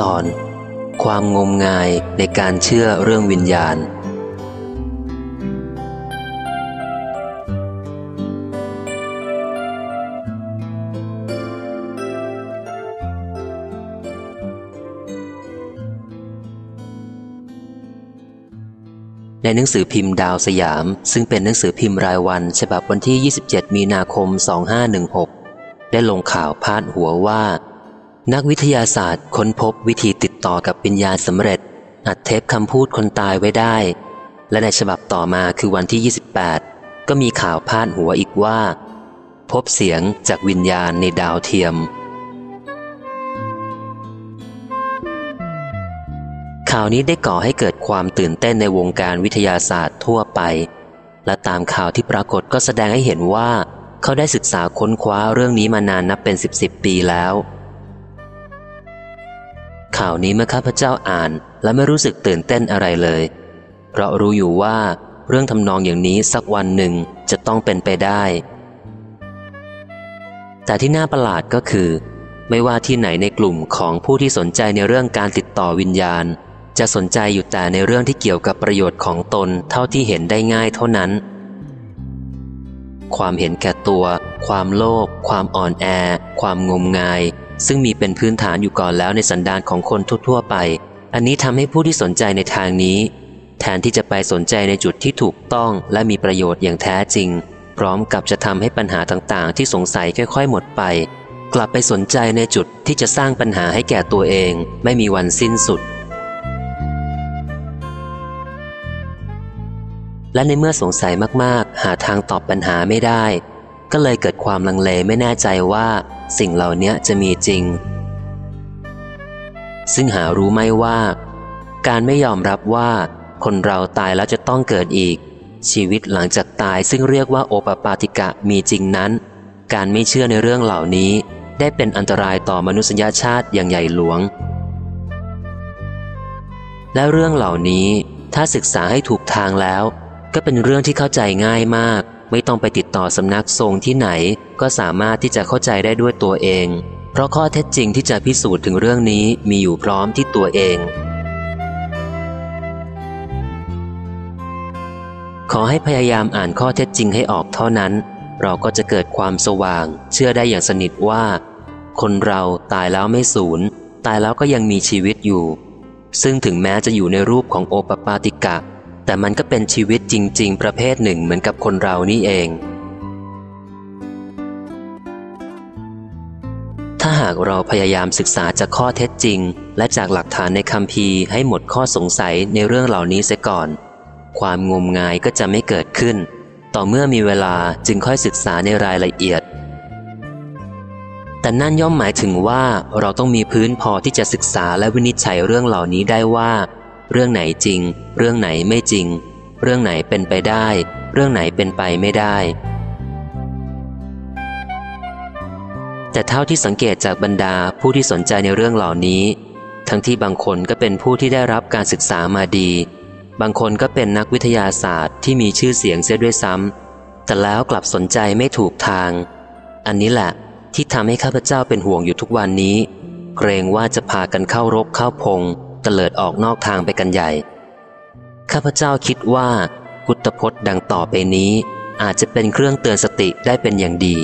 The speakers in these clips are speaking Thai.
ตอน ความงมงายในการเชื่อเรื่องวิญญาณ ในหนังสือพิมพ์ดาวสยาม ซึ่งเป็นหนังสือพิมพ์รายวัน ฉบับวันที่ 27 มีนาคม 2516 ได้ลงข่าวพาดหัวว่า นักวิทยาศาสตร์ค้นพบวิธีติดต่อกับวิญญาณสำเร็จ อัดเทปคำพูดคนตายไว้ได้ และในฉบับต่อมาคือวันที่ 28 ก็มีข่าวพาดหัวอีกว่า พบเสียงจากวิญญาณในดาวเทียม ข่าวนี้ได้ก่อให้เกิดความตื่นเต้นในวงการวิทยาศาสตร์ทั่วไป และตามข่าวที่ปรากฏก็แสดงให้เห็นว่า เขาได้ศึกษาค้นคว้าเรื่องนี้มานานนับเป็นสิบสิบปีแล้ว ข่าวนี้เมื่อข้าพเจ้าอ่านและไม่รู้สึกตื่นเต้นอะไรเลย เพราะรู้อยู่ว่าเรื่องทำนองอย่างนี้สักวันหนึ่งจะต้องเป็นไปได้ แต่ที่น่าประหลาดก็คือ ไม่ว่าที่ไหนในกลุ่มของผู้ที่สนใจในเรื่องการติดต่อวิญญาณ จะสนใจอยู่แต่ในเรื่องที่เกี่ยวกับประโยชน์ของตนเท่าที่เห็นได้ง่ายเท่านั้น ความเห็นแก่ตัว ความโลภความอ่อนแอ ความงมงาย ซึ่งมีเป็นพื้นฐานอยู่ก่อนแล้วในสันดานของคนทั่วๆไป อันนี้ทำให้ผู้ที่สนใจในทางนี้ แทนที่จะไปสนใจในจุดที่ถูกต้องและมีประโยชน์อย่างแท้จริง พร้อมกับจะทำให้ปัญหาต่างๆ ที่สงสัยค่อย ๆ หมดไป กลับไปสนใจในจุดที่จะสร้างปัญหาให้แก่ตัวเอง ไม่มีวันสิ้นสุด และในเมื่อสงสัยมากๆ หาทางตอบปัญหาไม่ได้ ก็เลยเกิดความลังเลไม่แน่ใจว่า สิ่งเหล่านี้จะมีจริง ซึ่งหารู้ไหมว่า การไม่ยอมรับว่าคนเราตายแล้วจะต้องเกิดอีก ชีวิตหลังจากตายซึ่งเรียกว่าโอปปาติกะมีจริงนั้น การไม่เชื่อในเรื่องเหล่านี้ ได้เป็นอันตรายต่อมนุษยชาติอย่างใหญ่หลวง และเรื่องเหล่านี้ถ้าศึกษาให้ถูกทางแล้ว ก็เป็นเรื่องที่เข้าใจง่ายมาก ไม่ต้องไปติดต่อสำนักทรงที่ไหน ก็สามารถที่จะเข้าใจได้ด้วยตัวเอง เพราะข้อเท็จจริงที่จะพิสูจน์ถึงเรื่องนี้มีอยู่พร้อมที่ตัวเอง ขอให้พยายามอ่านข้อเท็จจริงให้ออกเท่านั้น เราก็จะเกิดความสว่าง เชื่อได้อย่างสนิทว่า คนเราตายแล้วไม่สูญ ตายแล้วก็ยังมีชีวิตอยู่ ซึ่งถึงแม้จะอยู่ในรูปของโอปปาติกะ แต่มันก็เป็นชีวิตจริง ๆ ประเภทหนึ่งเหมือนกับคนเรานี่เอง ถ้าหากเราพยายามศึกษาจากข้อเท็จจริง และจากหลักฐานในคำพีให้หมดข้อสงสัยในเรื่องเหล่านี้เสียก่อน ความงมงายก็จะไม่เกิดขึ้น ต่อเมื่อมีเวลาจึงค่อยศึกษาในรายละเอียด แต่นั่นย่อมหมายถึงว่าเราต้องมีพื้นพอที่จะศึกษาและวินิจฉัยเรื่องเหล่านี้ได้ว่า เรื่องไหนจริง เรื่องไหนไม่จริง เรื่องไหนเป็นไปได้ เรื่องไหนเป็นไปไม่ได้ แต่เท่าที่สังเกตจากบรรดาผู้ที่สนใจในเรื่องเหล่านี้ ทั้งที่บางคนก็เป็นผู้ที่ได้รับการศึกษามาดี บางคนก็เป็นนักวิทยาศาสตร์ที่มีชื่อเสียงเสียด้วยซ้ำแต่แล้วกลับสนใจไม่ถูกทาง อันนี้แหละที่ทำให้ข้าพเจ้าเป็นห่วงอยู่ทุกวันนี้ เกรงว่าจะพากันเข้ารบเข้าพง เตลิดออกนอกทางไปกันใหญ่ ข้าพเจ้าคิดว่า พุทธพจน์ดังต่อไปนี้ อาจจะเป็นเครื่องเตือนสติได้เป็นอย่างดี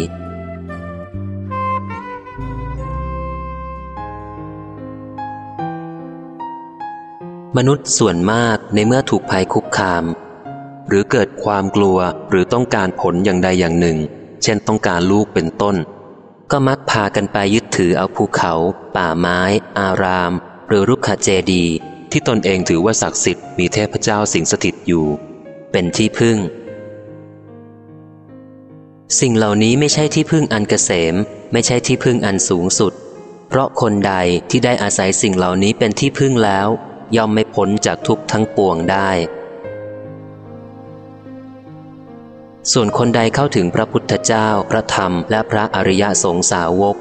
มนุษย์ส่วนมากในเมื่อถูกภัยคุกคาม หรือเกิดความกลัวหรือต้องการผลอย่างใดอย่างหนึ่ง เช่นต้องการลูกเป็นต้น ก็มักพากันไปยึดถือเอาภูเขา ป่าไม้ อาราม หรือรุกขเจดีที่ตนเองถือว่าศักดิ์สิทธิ์มีเทพเจ้าสิงสถิตอยู่ เป็นที่พึ่ง สิ่งเหล่านี้ไม่ใช่ที่พึ่งอันเกษม ไม่ใช่ที่พึ่งอันสูงสุด เพราะคนใดที่ได้อาศัยสิ่งเหล่านี้เป็นที่พึ่งแล้ว ย่อมไม่พ้นจากทุกข์ทั้งปวงได้ ส่วนคนใดเข้าถึงพระพุทธเจ้า พระธรรม และพระอริยสงสาวก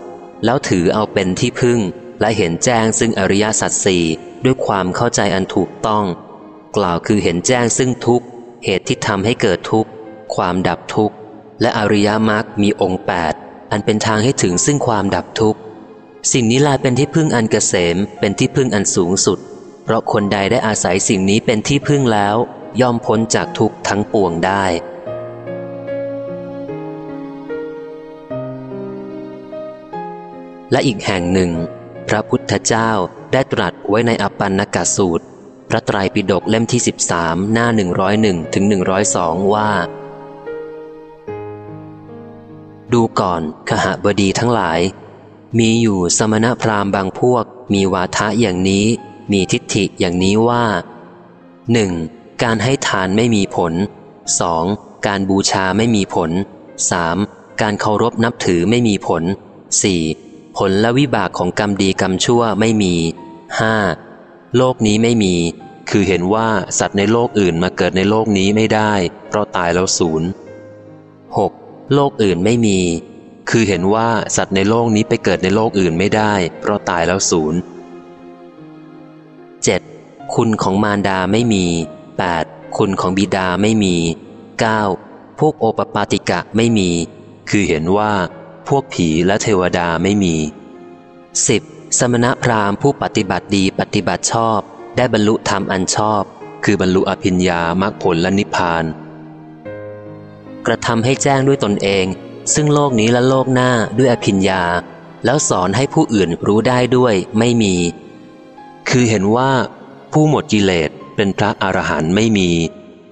แล้วถือเอาเป็นที่พึ่ง และเห็นแจ้งซึ่งอริยสัจสี่ด้วยความเข้าใจอันถูกต้อง กล่าวคือเห็นแจ้งซึ่งทุกข์ เหตุที่ทำให้เกิดทุกข์ ความดับทุกข์ และอริยมรรคมีองค์แปดอันเป็นทางให้ถึงซึ่งความดับทุกข์ สิ่งนี้แลเป็นที่พึ่งอันเกษม เป็นที่พึ่งอันสูงสุด เพราะคนใดได้อาศัยสิ่งนี้เป็นที่พึ่งแล้ว ย่อมพ้นจากทุกข์ทั้งปวงได้และอีกแห่งหนึ่ง พระพุทธเจ้าได้ตรัสไว้ในอปันนกสูตร พระไตรปิฎกเล่มที่ 13 หน้า 101ถึง102 ว่า ดูก่อนขหบดีทั้งหลาย มีอยู่สมณพราหมณ์บางพวก มีวาทะอย่างนี้ มีทิฏฐิอย่างนี้ว่า 1. การให้ทานไม่มีผล 2. การบูชาไม่มีผล 3. การเคารพนับถือไม่มีผล 4. ผลและวิบากของกรรมดีกรรมชั่วไม่มี 5. โลกนี้ไม่มี คือเห็นว่าสัตว์ในโลกอื่นมาเกิดในโลกนี้ไม่ได้ เพราะตายแล้วศูนย์ 6. โลกอื่นไม่มี คือเห็นว่าสัตว์ในโลกนี้ไปเกิดในโลกอื่นไม่ได้ เพราะตายแล้วศูนย์ 7. คุณของมารดาไม่มี 8. คุณของบิดาไม่มี 9. พวกโอปปาติกะไม่มี คือเห็นว่า พวกผีและเทวดาไม่มี 10. สมณพราหมณ์ผู้ปฏิบัติดีปฏิบัติชอบ ได้บรรลุธรรมอันชอบ คือบรรลุอภิญญามรรคผลและนิพพาน กระทำให้แจ้งด้วยตนเอง ซึ่งโลกนี้และโลกหน้าด้วยอภิญญา แล้วสอนให้ผู้อื่นรู้ได้ด้วยไม่มี คือเห็นว่า ผู้หมดกิเลสเป็นพระอรหันต์ไม่มี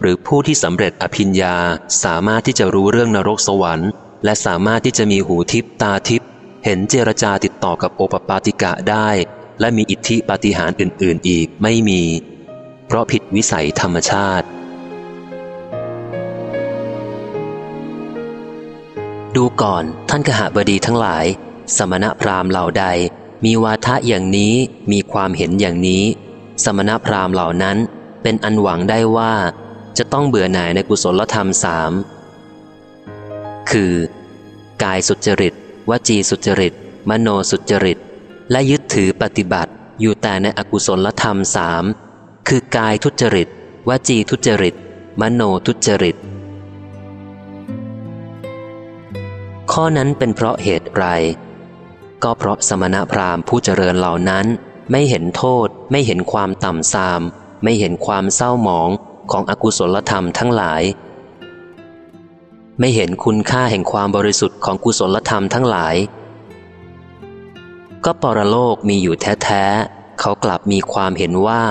หรือผู้ที่สำเร็จอภิญญาสามารถที่จะรู้เรื่องนรกสวรรค์ และสามารถที่จะมีหูทิพตาทิพเห็นเจรจาติดต่อกับโอปปาติกะได้ และมีอิทธิปาฏิหาริย์อื่น ๆ อีกไม่มี เพราะผิดวิสัยธรรมชาติ ดูก่อนท่านกหบดีทั้งหลาย สมณพราหมณ์เหล่าใด มีวาทะอย่างนี้มีความเห็นอย่างนี้ สมณพราหมณ์เหล่านั้นเป็นอันหวังได้ว่า จะต้องเบื่อหน่ายในกุศลธรรมสาม คือ กายสุจริต วจีสุจริต มโนสุจริต และยึดถือปฏิบัติอยู่แต่ในอกุศลธรรมสามคือกายทุจริต วจีทุจริต มโนทุจริต ข้อนั้นเป็นเพราะเหตุไร ก็เพราะสมณพราหมณ์ผู้เจริญเหล่านั้นไม่เห็นโทษ ไม่เห็นความต่ำทราม ไม่เห็นความเศร้าหมองของอกุศลธรรมทั้งหลาย ไม่เห็นคุณค่าแห่งความบริสุทธิ์ของกุศลธรรมทั้งหลาย ก็ปรโลกมีอยู่แท้ๆ เขากลับมีความเห็นว่า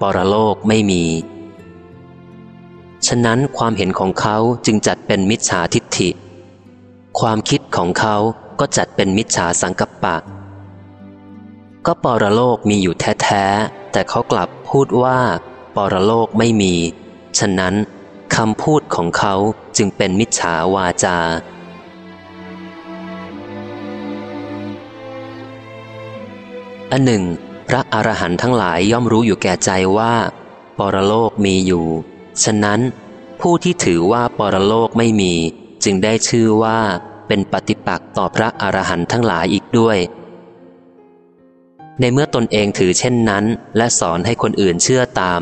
ปรโลกไม่มี ฉะนั้นความเห็นของเขาจึงจัดเป็นมิจฉาทิฏฐิ ความคิดของเขาก็จัดเป็นมิจฉาสังกัปปะ ก็ปรโลกมีอยู่แท้ๆ แต่เขากลับพูดว่าปรโลกไม่มี ฉะนั้น คำพูดของเขาจึงเป็นมิจฉาวาจา อันหนึ่ง พระอรหันต์ทั้งหลายย่อมรู้อยู่แก่ใจว่า ปรโลกมีอยู่ ฉะนั้น ผู้ที่ถือว่าปรโลกไม่มี จึงได้ชื่อว่าเป็นปฏิปักษ์ต่อพระอรหันต์ทั้งหลายอีกด้วย ในเมื่อตนเองถือเช่นนั้น และสอนให้คนอื่นเชื่อตาม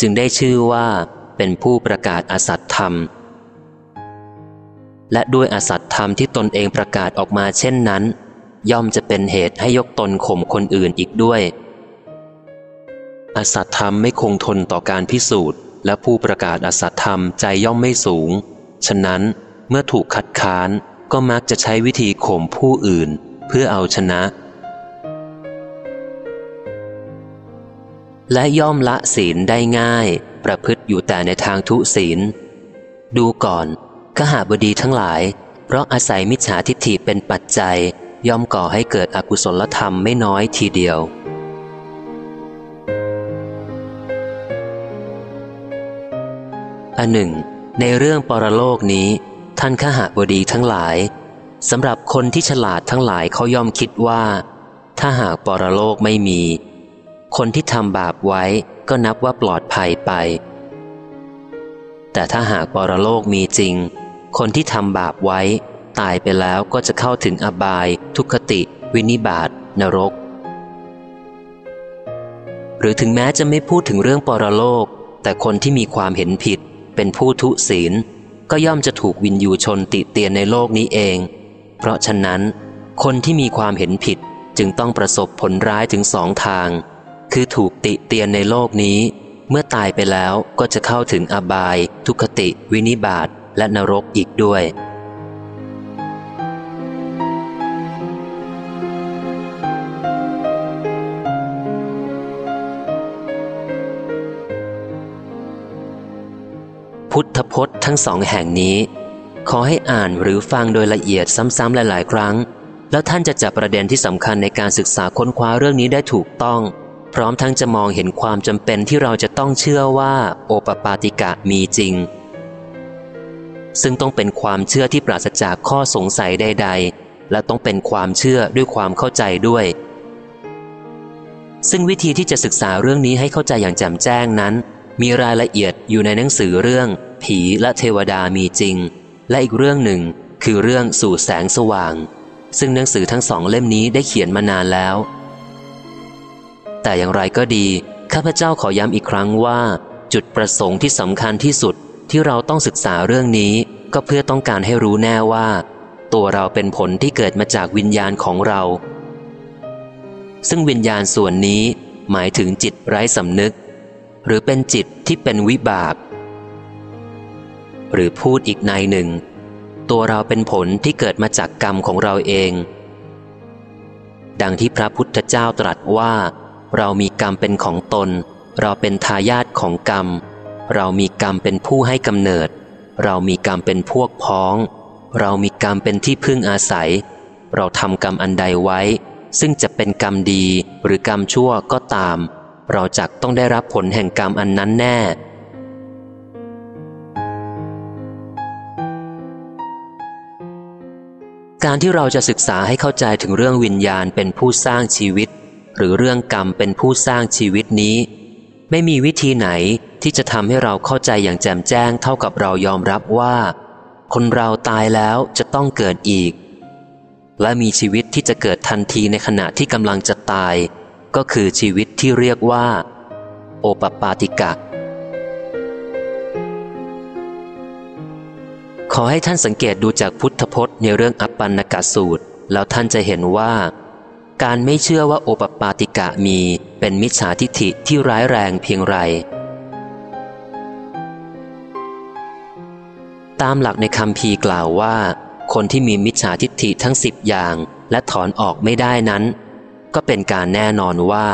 จึงได้ชื่อว่า เป็นผู้ประกาศอสัตธรรม และด้วยอสัตธรรมที่ตนเองประกาศออกมาเช่นนั้น ย่อมจะเป็นเหตุให้ยกตนข่มคนอื่นอีกด้วย อสัตธรรมไม่คงทนต่อการพิสูจน์ และผู้ประกาศอสัตธรรมใจย่อมไม่สูง ฉะนั้นเมื่อถูกคัดค้านก็มักจะใช้วิธีข่มผู้อื่น เพื่อเอาชนะและย่อมละศีลได้ง่าย ประพฤติอยู่แต่ในทางทุศีล ดูก่อนขหาบดีทั้งหลาย เพราะอาศัยมิจฉาทิฏฐิเป็นปัจจัย ย่อมก่อให้เกิดอกุศลธรรมไม่น้อยทีเดียว อันหนึ่ง ในเรื่องปรโลกนี้ ท่านขหาบดีทั้งหลายสำหรับคนที่ฉลาดทั้งหลายเขาย่อมคิดว่า ถ้าหากปรโลกไม่มี คนที่ทำบาปไว้ ก็นับว่าปลอดภัยไป แต่ถ้าหากปรโลกมีจริง คนที่ทำบาปไว้ ตายไปแล้วก็จะเข้าถึงอบาย ทุกขติ วินิบาตนรก หรือถึงแม้จะไม่พูดถึงเรื่องปรโลก แต่คนที่มีความเห็นผิด เป็นผู้ทุศีล ก็ย่อมจะถูกวินยูชนติเตียนในโลกนี้เอง เพราะฉะนั้น คนที่มีความเห็นผิดจึงต้องประสบผลร้ายถึงสองทาง คือถูกติเตียนในโลกนี้ เมื่อตายไปแล้วก็จะเข้าถึงอบาย ทุคติ วินิบาตและนรกอีกด้วย พุทธพจน์ทั้งสองแห่งนี้ ขอให้อ่านหรือฟังโดยละเอียดซ้ำๆหลาย ๆ ครั้ง แล้วท่านจะจับประเด็นที่สำคัญในการศึกษาค้นคว้าเรื่องนี้ได้ถูกต้อง พร้อมทั้งจะมองเห็นความจำเป็นที่เราจะต้องเชื่อว่าโอปปาติกะมีจริง ซึ่งต้องเป็นความเชื่อที่ปราศจากข้อสงสัยใด ๆ และต้องเป็นความเชื่อด้วยความเข้าใจด้วย ซึ่งวิธีที่จะศึกษาเรื่องนี้ให้เข้าใจอย่างแจ่มแจ้งนั้น มีรายละเอียดอยู่ในหนังสือเรื่อง ผีและเทวดามีจริง และอีกเรื่องหนึ่งคือเรื่องสู่แสงสว่าง ซึ่งหนังสือทั้งสองเล่มนี้ได้เขียนมานานแล้ว แต่อย่างไรก็ดี ข้าพเจ้าขอย้ำอีกครั้งว่า จุดประสงค์ที่สำคัญที่สุดที่เราต้องศึกษาเรื่องนี้ ก็เพื่อต้องการให้รู้แน่ว่า ตัวเราเป็นผลที่เกิดมาจากวิญญาณของเรา ซึ่งวิญญาณส่วนนี้หมายถึงจิตไร้สำนึก หรือเป็นจิตที่เป็นวิบาก หรือพูดอีกในหนึ่ง ตัวเราเป็นผลที่เกิดมาจากกรรมของเราเอง ดังที่พระพุทธเจ้าตรัสว่า เรามีกรรมเป็นของตน เราเป็นทายาทของกรรม เรามีกรรมเป็นผู้ให้กำเนิด เรามีกรรมเป็นพวกพ้อง เรามีกรรมเป็นที่พึ่งอาศัย เราทำกรรมอันใดไว้ ซึ่งจะเป็นกรรมดีหรือกรรมชั่วก็ตาม เราจักต้องได้รับผลแห่งกรรมอันนั้นแน่การที่เราจะศึกษาให้เข้าใจถึงเรื่องวิญญาณเป็นผู้สร้างชีวิต หรือเรื่องกรรมเป็นผู้สร้างชีวิตนี้ ไม่มีวิธีไหนที่จะทำให้เราเข้าใจอย่างแจ่มแจ้งเท่ากับเรายอมรับว่า คนเราตายแล้วจะต้องเกิดอีก และมีชีวิตที่จะเกิดทันทีในขณะที่กำลังจะตาย ก็คือชีวิตที่เรียกว่า โอปปาติกะ ขอให้ท่านสังเกตดูจากพุทธพจน์ในเรื่องอัปปันนกสูตร แล้วท่านจะเห็นว่า การไม่เชื่อว่าโอปปาติกะมีเป็นมิจฉาทิฐิที่ร้ายแรงเพียงไร ตามหลักในคำพีกล่าวว่า คนที่มีมิจฉาทิฏฐิทั้งสิบอย่างและถอนออกไม่ได้นั้น ก็เป็นการแน่นอนว่า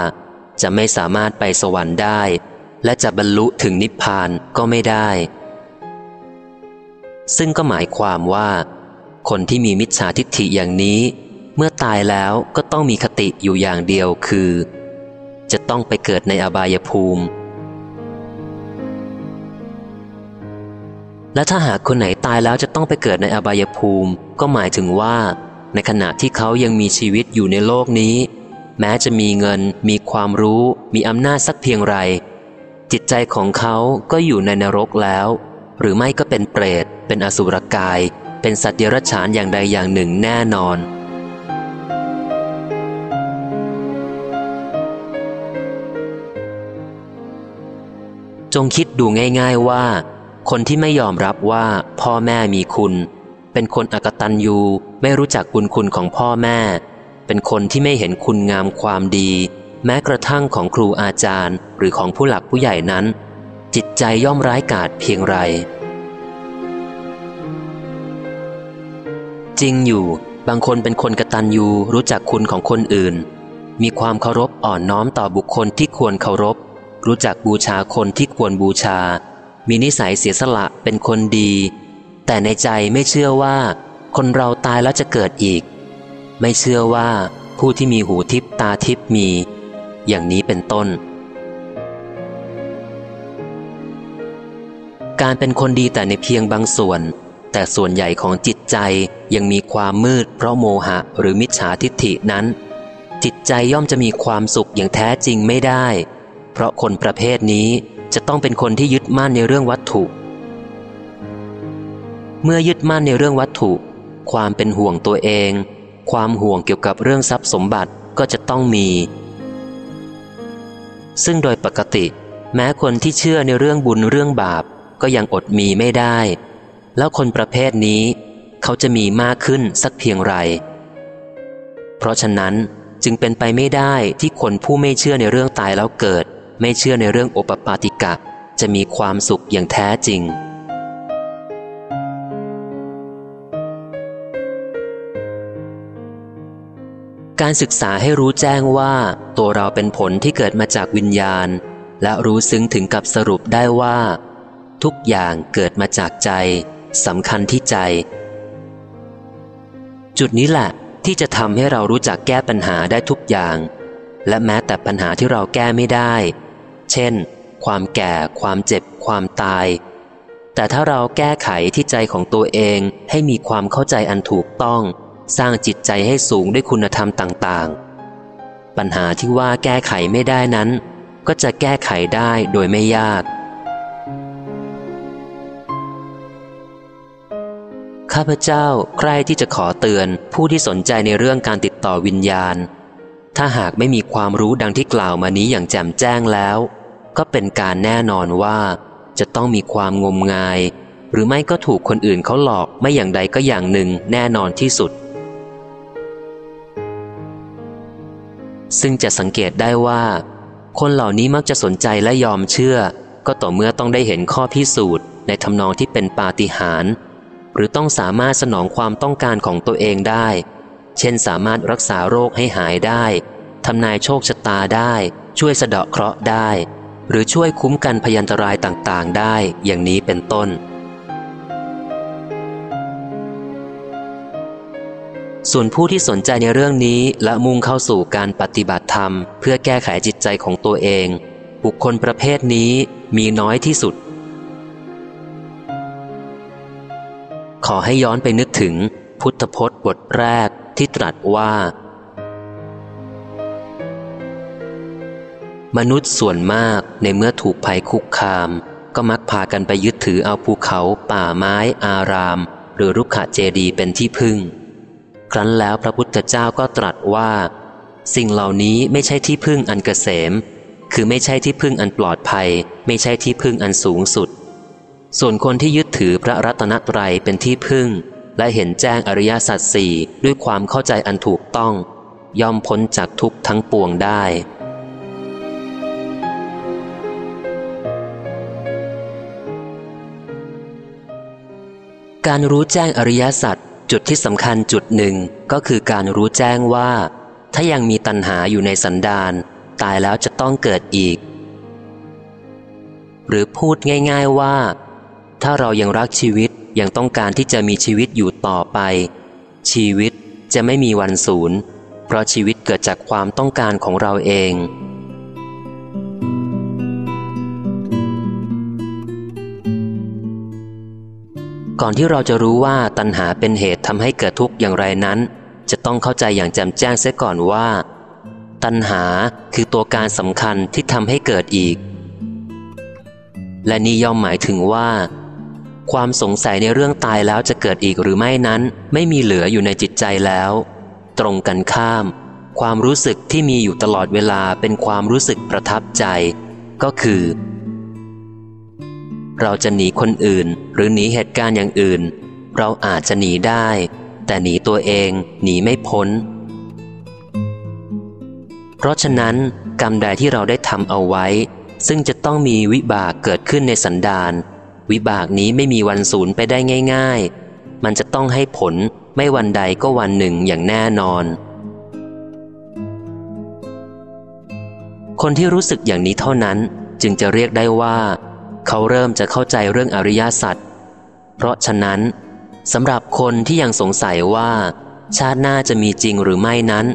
จะไม่สามารถไปสวรรค์ได้ และจะบรรลุถึงนิพพานก็ไม่ได้ ซึ่งก็หมายความว่า คนที่มีมิจฉาทิฏฐิอย่างนี้ เมื่อตายแล้วก็ต้องมีคติอยู่อย่างเดียวคือ จะต้องไปเกิดในอบายภูมิ และถ้าหากคนไหนตายแล้วจะต้องไปเกิดในอบายภูมิ ก็หมายถึงว่า ในขณะที่เขายังมีชีวิตอยู่ในโลกนี้ แม้จะมีเงิน มีความรู้ มีอำนาจสักเพียงไร จิตใจของเขาก็อยู่ในนรกแล้ว หรือไม่ก็เป็นเปรต เป็นอสุรกาย เป็นสัตว์เดรัจฉานอย่างใดอย่างหนึ่งแน่นอน จงคิดดูง่ายๆว่า คนที่ไม่ยอมรับว่าพ่อแม่มีคุณ เป็นคนอกตัญญูไม่รู้จักบุญคุณของพ่อแม่ เป็นคนที่ไม่เห็นคุณงามความดี แม้กระทั่งของครูอาจารย์ หรือของผู้หลักผู้ใหญ่นั้น จิตใจย่อมร้ายกาจเพียงไร จริงอยู่บางคนเป็นคนกตัญญูรู้จักคุณของคนอื่น มีความเคารพอ่อนน้อมต่อบุคคลที่ควรเคารพ รู้จักบูชาคนที่ควรบูชา มีนิสัยเสียสละเป็นคนดี แต่ในใจไม่เชื่อว่า คนเราตายแล้วจะเกิดอีก ไม่เชื่อว่าผู้ที่มีหูทิพตาทิพมี อย่างนี้เป็นต้น การเป็นคนดีแต่ในเพียงบางส่วน แต่ส่วนใหญ่ของจิตใจยังมีความมืด เพราะโมหะหรือมิจฉาทิฏฐินั้น จิตใจย่อมจะมีความสุขอย่างแท้จริงไม่ได้ เพราะคนประเภทนี้จะต้องเป็นคนที่ยึดมั่นในเรื่องวัตถุ เมื่อยึดมั่นในเรื่องวัตถุ ความเป็นห่วงตัวเอง ความห่วงเกี่ยวกับเรื่องทรัพย์สมบัติก็จะต้องมี ซึ่งโดยปกติ แม้คนที่เชื่อในเรื่องบุญเรื่องบาปก็ยังอดมีไม่ได้ แล้วคนประเภทนี้ เขาจะมีมากขึ้นสักเพียงไร เพราะฉะนั้นจึงเป็นไปไม่ได้ที่คนผู้ไม่เชื่อในเรื่องตายแล้วเกิด ไม่เชื่อในเรื่องโอปปาติกะ จะมีความสุขอย่างแท้จริง การศึกษาให้รู้แจ้งว่า ตัวเราเป็นผลที่เกิดมาจากวิญญาณ และรู้ซึ้งถึงกับสรุปได้ว่า ทุกอย่างเกิดมาจากใจสำคัญที่ใจ จุดนี้แหละที่จะทำให้เรารู้จักแก้ปัญหาได้ทุกอย่าง และแม้แต่ปัญหาที่เราแก้ไม่ได้ เช่น ความแก่ ความเจ็บ ความตาย แต่ถ้าเราแก้ไขที่ใจของตัวเองให้มีความเข้าใจอันถูกต้อง สร้างจิตใจให้สูงด้วยคุณธรรมต่างๆ ปัญหาที่ว่าแก้ไขไม่ได้นั้น ก็จะแก้ไขได้โดยไม่ยากข้าพเจ้าใคร่ที่จะขอเตือนผู้ที่สนใจในเรื่องการติดต่อวิญญาณ ถ้าหากไม่มีความรู้ดังที่กล่าวมานี้อย่างแจ่มแจ้งแล้ว ก็เป็นการแน่นอนว่า จะต้องมีความงมงาย หรือไม่ก็ถูกคนอื่นเขาหลอกไม่อย่างใดก็อย่างหนึ่งแน่นอนที่สุด ซึ่งจะสังเกตได้ว่า คนเหล่านี้มักจะสนใจและยอมเชื่อ ก็ต่อเมื่อต้องได้เห็นข้อพิสูจน์ ในทำนองที่เป็นปาฏิหาริย์หรือต้องสามารถสนองความต้องการของตัวเองได้ เช่นสามารถรักษาโรคให้หายได้ทำนายโชคชะตาได้ ช่วยสะเดาะเคราะห์ได้ หรือช่วยคุ้มกันพยันตรายต่างๆ ได้อย่างนี้เป็นต้น ส่วนผู้ที่สนใจในเรื่องนี้และมุ่งเข้าสู่การปฏิบัติธรรม เพื่อแก้ไขจิตใจของตัวเอง บุคคลประเภทนี้มีน้อยที่สุด ขอให้ย้อนไปนึกถึงพุทธพจน์บทแรก ที่ตรัสว่า มนุษย์ส่วนมากในเมื่อถูกภัยคุกคาม ก็มักพากันไปยึดถือเอาภูเขา ป่าไม้ อาราม หรือรุกขเจดีเป็นที่พึ่ง ครั้นแล้วพระพุทธเจ้าก็ตรัสว่า สิ่งเหล่านี้ไม่ใช่ที่พึ่งอันเกษม คือไม่ใช่ที่พึ่งอันปลอดภัย ไม่ใช่ที่พึ่งอันสูงสุด ส่วนคนที่ยึดถือพระรัตนตรัยเป็นที่พึ่ง และเห็นแจ้งอริยสัจสี่ด้วยความเข้าใจอันถูกต้อง ย่อมพ้นจากทุกทั้งปวงได้ การรู้แจ้งอริยสัจจุดที่สำคัญจุดหนึ่งก็คือการรู้แจ้งว่า ถ้ายังมีตัณหาอยู่ในสันดานตายแล้วจะต้องเกิดอีก หรือพูดง่าย ๆว่า ถ้าเรายังรักชีวิต ยังต้องการที่จะมีชีวิตอยู่ต่อไป ชีวิตจะไม่มีวันสูญเพราะชีวิตเกิดจากความต้องการของเราเอง ก่อนที่เราจะรู้ว่าตัณหาเป็นเหตุทำให้เกิดทุกข์อย่างไรนั้น จะต้องเข้าใจอย่างแจ่มแจ้งเสียก่อนว่า ตัณหาคือตัวการสำคัญที่ทำให้เกิดอีก และนี่ย่อมหมายถึงว่า ความสงสัยในเรื่องตายแล้วจะเกิดอีกหรือไม่นั้น ไม่มีเหลืออยู่ในจิตใจแล้ว ตรงกันข้าม ความรู้สึกที่มีอยู่ตลอดเวลาเป็นความรู้สึกประทับใจ ก็คือ เราจะหนีคนอื่น หรือหนีเหตุการณ์อย่างอื่น เราอาจจะหนีได้ แต่หนีตัวเองหนีไม่พ้น เพราะฉะนั้น กรรมใดที่เราได้ทำเอาไว้ ซึ่งจะต้องมีวิบากเกิดขึ้นในสันดาน วิบากนี้ไม่มีวันสูญไปได้ง่าย ๆ มันจะต้องให้ผลไม่วันใดก็วันหนึ่งอย่างแน่นอน คนที่รู้สึกอย่างนี้เท่านั้นจึงจะเรียกได้ว่า เขาเริ่มจะเข้าใจเรื่องอริยสัจเพราะฉะนั้นสำหรับคนที่ยังสงสัยว่า ชาติหน้าจะมีจริงหรือไม่นั้น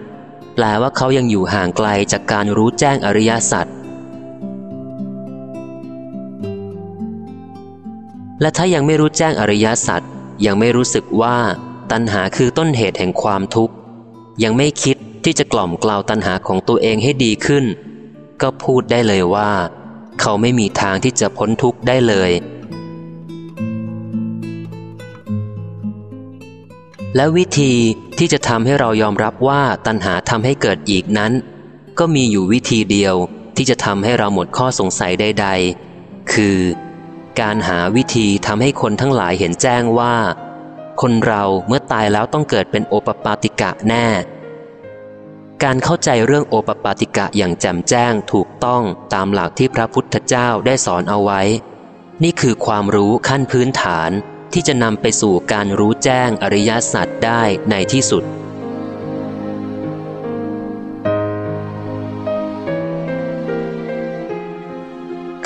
แปลว่าเขายังอยู่ห่างไกลจากการรู้แจ้งอริยสัจ และถ้ายังไม่รู้แจ้งอริยสัจยังไม่รู้สึกว่า ตัณหาคือต้นเหตุแห่งความทุกข์ ยังไม่คิดที่จะกล่อมกล่าวตัณหาของตัวเองให้ดีขึ้น ก็พูดได้เลยว่า เขาไม่มีทางที่จะพ้นทุกข์ได้เลย และวิธีที่จะทำให้เรายอมรับว่าตัณหาทำให้เกิดอีกนั้น ก็มีอยู่วิธีเดียวที่จะทำให้เราหมดข้อสงสัยใด ๆ คือ การหาวิธีทำให้คนทั้งหลายเห็นแจ้งว่า คนเราเมื่อตายแล้วต้องเกิดเป็นโอปปาติกะแน่ การเข้าใจเรื่องโอปปาติกะอย่างแจ่มแจ้งถูกต้องตามหลักที่พระพุทธเจ้าได้สอนเอาไว้ นี่คือความรู้ขั้นพื้นฐานที่จะนำไปสู่การรู้แจ้งอริยสัจได้ในที่สุด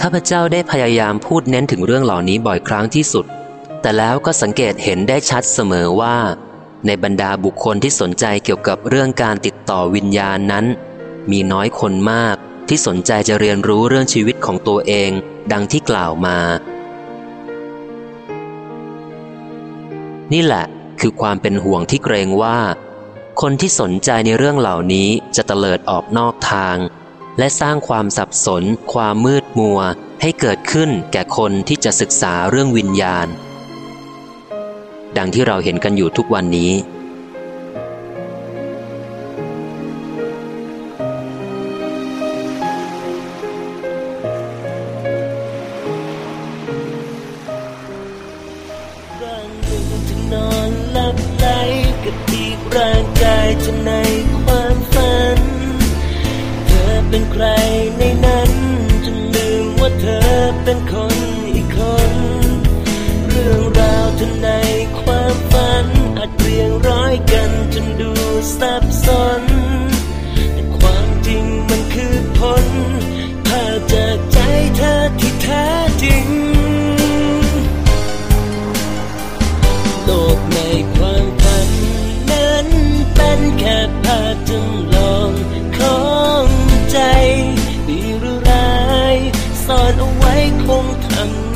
ข้าพเจ้าได้พยายามพูดเน้นถึงเรื่องเหล่านี้บ่อยครั้งที่สุด แต่แล้วก็สังเกตเห็นได้ชัดเสมอว่า ในบรรดาบุคคลที่สนใจเกี่ยวกับเรื่องการติดต่อวิญญาณนั้น มีน้อยคนมากที่สนใจจะเรียนรู้เรื่องชีวิตของตัวเอง ดังที่กล่าวมา นี่แหละคือความเป็นห่วงที่เกรงว่า คนที่สนใจในเรื่องเหล่านี้จะเตลิดออกนอกทาง และสร้างความสับสน ความมืดมัว ให้เกิดขึ้นแก่คนที่จะศึกษาเรื่องวิญญาณ ดังที่เราเห็นกันอยู่ทุกวันนี้ ร่างกายจะในความ เป็นใครในนั้นจนลืมว่าเธอเป็นคนอีกคน เรื่องราวทั้งในความฝันอาจเรียงร้อยกันจนดูซับซ้อนแต่ความจริงมันคือผลภาพจากใจเธอที่แท้จริง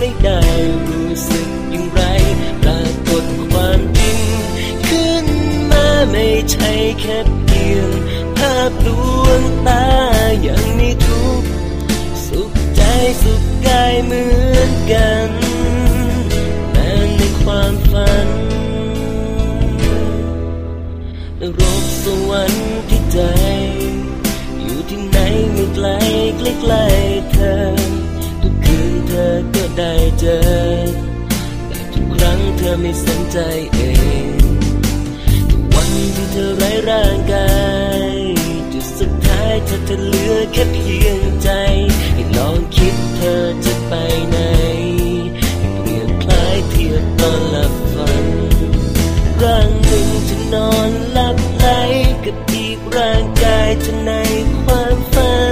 ไม่ได้รู้สึกอย่างไรปรากฏความจริงขึ้นมาไม่ใช่แค่เพียงภาพดวงตาอย่างมีทุกสุขใจสุขกายเหมือนกันแม้ในความฝันรกสวรรค์ที่ใจ อยู่ที่ไหนไม่ไกลใกล้ๆเธอ ทุกคืนเธอก็ ได้เจอ แต่ทุกครั้งเธอไม่สนใจเองวันที่เธอไร้ร่างกายจุดสุดท้ายเธอจะเหลือแค่เพียงใจ ให้ลองคิดเธอจะไปไหนให้เปลี่ยนคล้ายเทียบตอนหลับฝันร่างหนึ่งจะนอนหลับไหลกับอีกร่างกายจะในความฝัน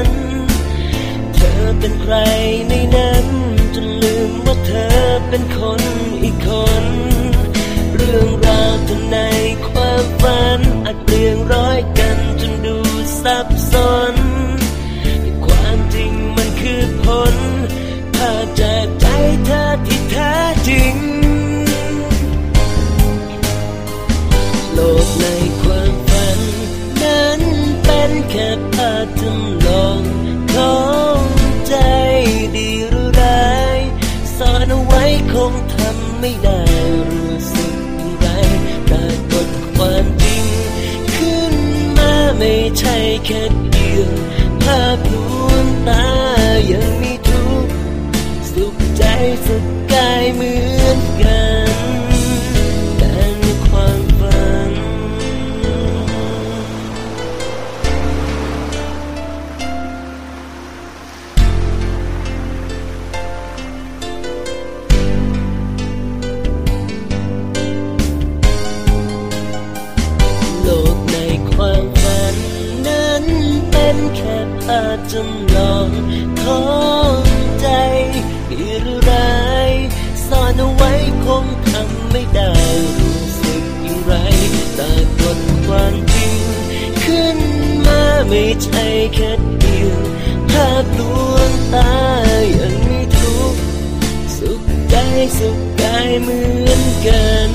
สุขกายเหมือนกัน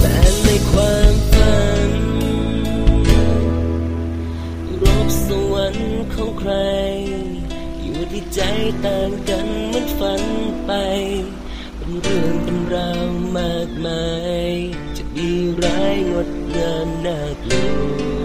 แต่ในความฝันรบสวรรค์ของใคร อยู่ที่ใจต่างกันเหมือนฝันไป เป็นเรื่องเป็นราวมากมาย จะดีร้ายงดงามน่ากลัว